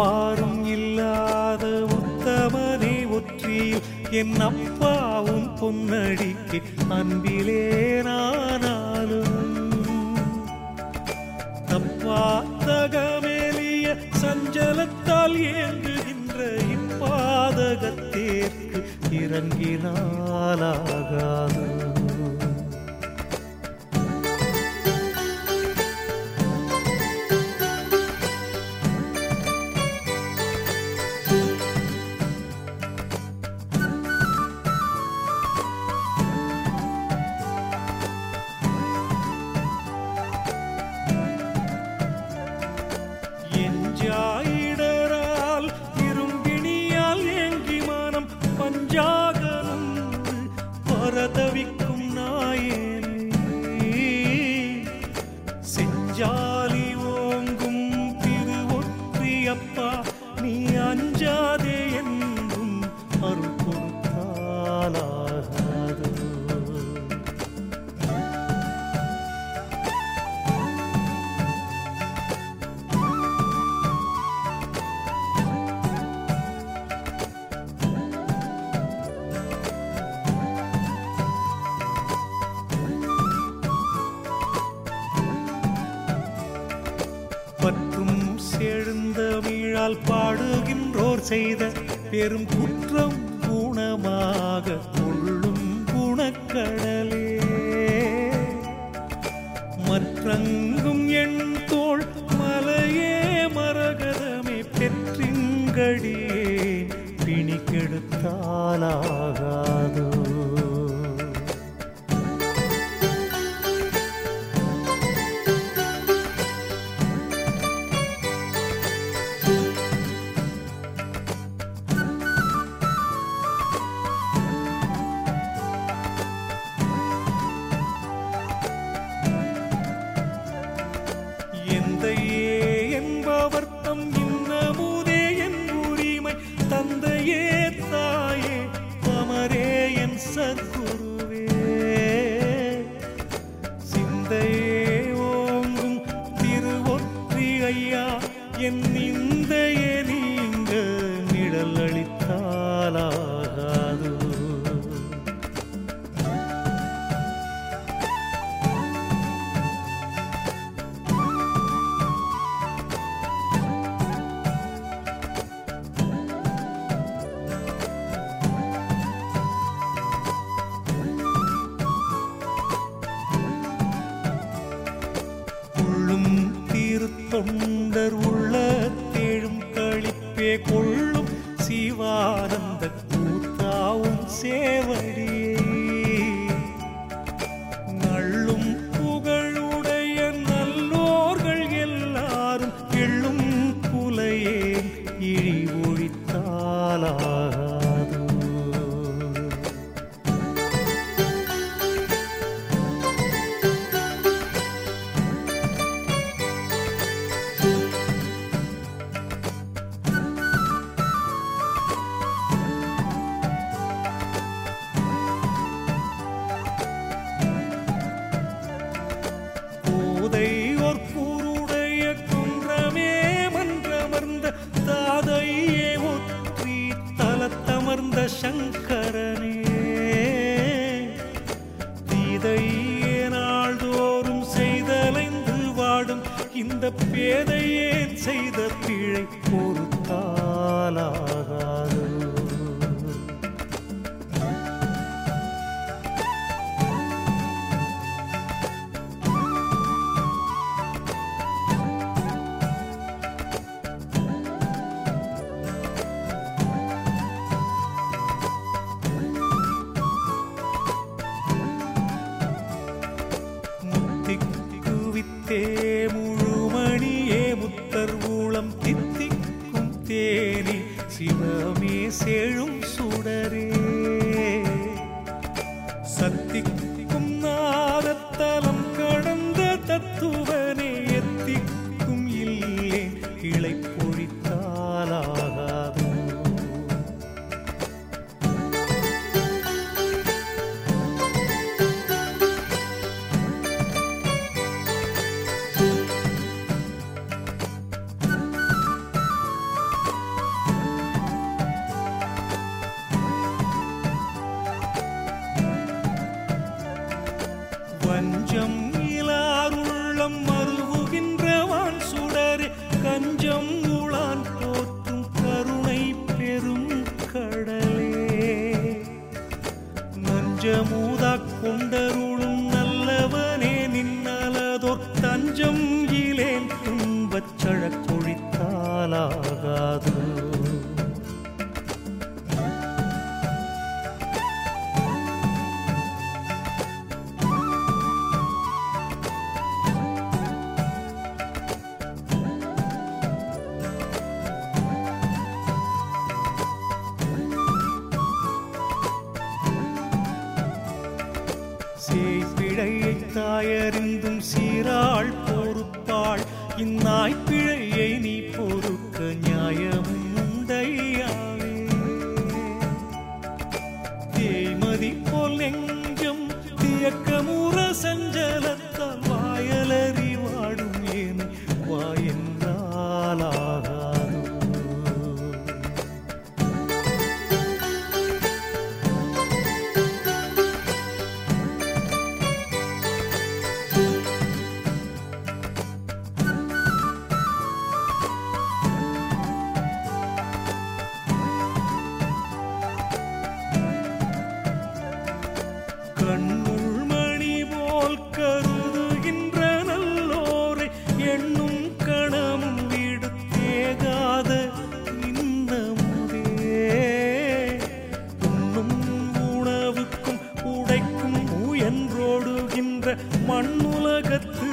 அப்பாரும் இல்லாத உத்தமனே ஒற்றியில் என் அப்பாவும் பொன்னடிக்கு அன்பிலே நானாலும். தப்பாத்தகமேலிய சஞ்சலத்தால் ஏங்குகின்ற இப்பாதகத்தேற்கு இறங்கினாலாகாது. பரதவிக்கும் செழுந்தமிழால் பாடுகின்றோர் செய்த பெரும் குற்றம் குணமாக கொள்ளும் குணக்கடலே மற்றங்கும் என் தோல் மலையே மரகதமே பெற்றிங்கடியே பிணிக்கெடுத்தாலா எந்தையே என்பவர் தம் இன்னமுதே என் உரிமை. தந்தையே தாயே அமரே என் சத்குருவே. சிந்தையே ஓங்கும் திருவொற்றி ஐயா என் திருத்தொண்டர் உள்ள தேழும் கழிப்பே கொள்ளும் சிவானந்த கூத்தாவும் சேவை. சிவமே செழும் சுடரே பூளான் போற்றும் கருணை பெரும் கடலே. நஞ்சமூதா கொண்டருளும் நல்லவனே நின்னலதோர் தஞ்சம் இலேன் துன்பச் சழக்கொழித்தாலாகாதோ மண்ணுலகத்து